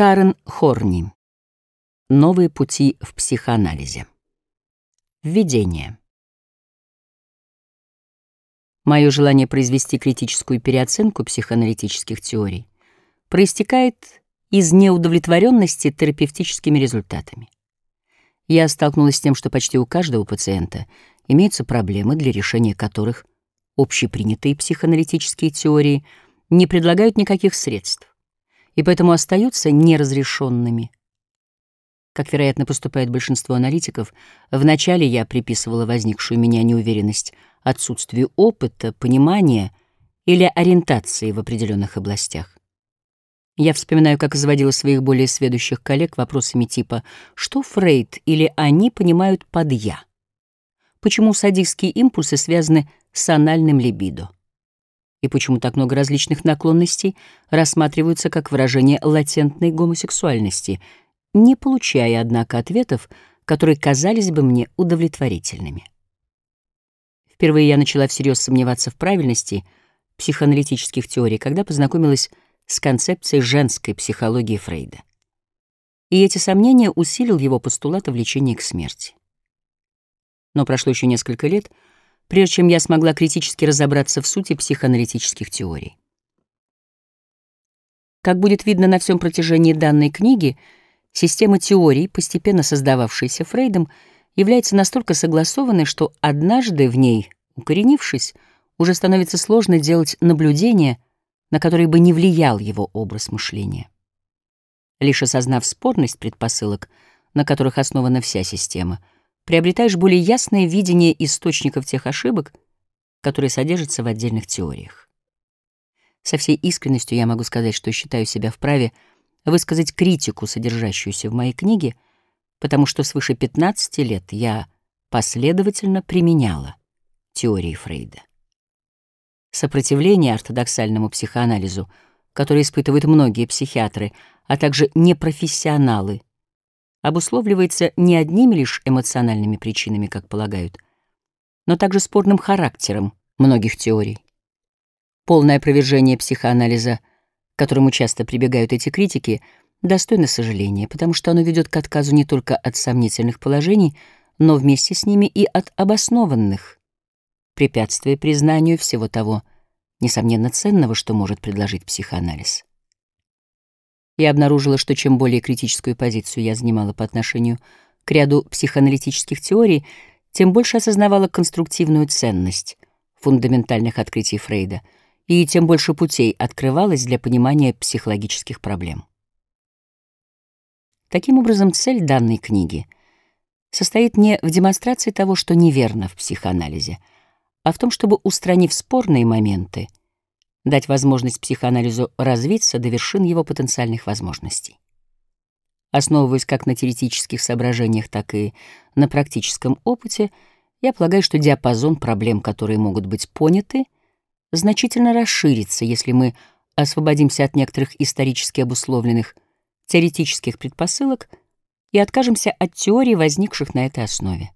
Карен Хорни. Новые пути в психоанализе. Введение. Мое желание произвести критическую переоценку психоаналитических теорий проистекает из неудовлетворенности терапевтическими результатами. Я столкнулась с тем, что почти у каждого пациента имеются проблемы, для решения которых общепринятые психоаналитические теории не предлагают никаких средств и поэтому остаются неразрешенными. Как, вероятно, поступает большинство аналитиков, вначале я приписывала возникшую у меня неуверенность отсутствию опыта, понимания или ориентации в определенных областях. Я вспоминаю, как заводила своих более сведущих коллег вопросами типа «Что Фрейд или они понимают под «я»?» Почему садистские импульсы связаны с анальным либидо? И почему так много различных наклонностей рассматриваются как выражение латентной гомосексуальности, не получая, однако, ответов, которые казались бы мне удовлетворительными. Впервые я начала всерьез сомневаться в правильности психоаналитических теорий, когда познакомилась с концепцией женской психологии Фрейда. И эти сомнения усилил его постулат о влечении к смерти. Но прошло еще несколько лет — прежде чем я смогла критически разобраться в сути психоаналитических теорий. Как будет видно на всем протяжении данной книги, система теорий, постепенно создававшаяся Фрейдом, является настолько согласованной, что однажды в ней, укоренившись, уже становится сложно делать наблюдения, на которые бы не влиял его образ мышления. Лишь осознав спорность предпосылок, на которых основана вся система — приобретаешь более ясное видение источников тех ошибок, которые содержатся в отдельных теориях. Со всей искренностью я могу сказать, что считаю себя вправе высказать критику, содержащуюся в моей книге, потому что свыше 15 лет я последовательно применяла теории Фрейда. Сопротивление ортодоксальному психоанализу, которое испытывают многие психиатры, а также непрофессионалы — обусловливается не одними лишь эмоциональными причинами, как полагают, но также спорным характером многих теорий. Полное опровержение психоанализа, к которому часто прибегают эти критики, достойно сожаления, потому что оно ведет к отказу не только от сомнительных положений, но вместе с ними и от обоснованных, препятствуя признанию всего того, несомненно ценного, что может предложить психоанализ. Я обнаружила, что чем более критическую позицию я занимала по отношению к ряду психоаналитических теорий, тем больше осознавала конструктивную ценность фундаментальных открытий Фрейда, и тем больше путей открывалось для понимания психологических проблем. Таким образом, цель данной книги состоит не в демонстрации того, что неверно в психоанализе, а в том, чтобы, устранив спорные моменты, дать возможность психоанализу развиться до вершин его потенциальных возможностей. Основываясь как на теоретических соображениях, так и на практическом опыте, я полагаю, что диапазон проблем, которые могут быть поняты, значительно расширится, если мы освободимся от некоторых исторически обусловленных теоретических предпосылок и откажемся от теорий, возникших на этой основе.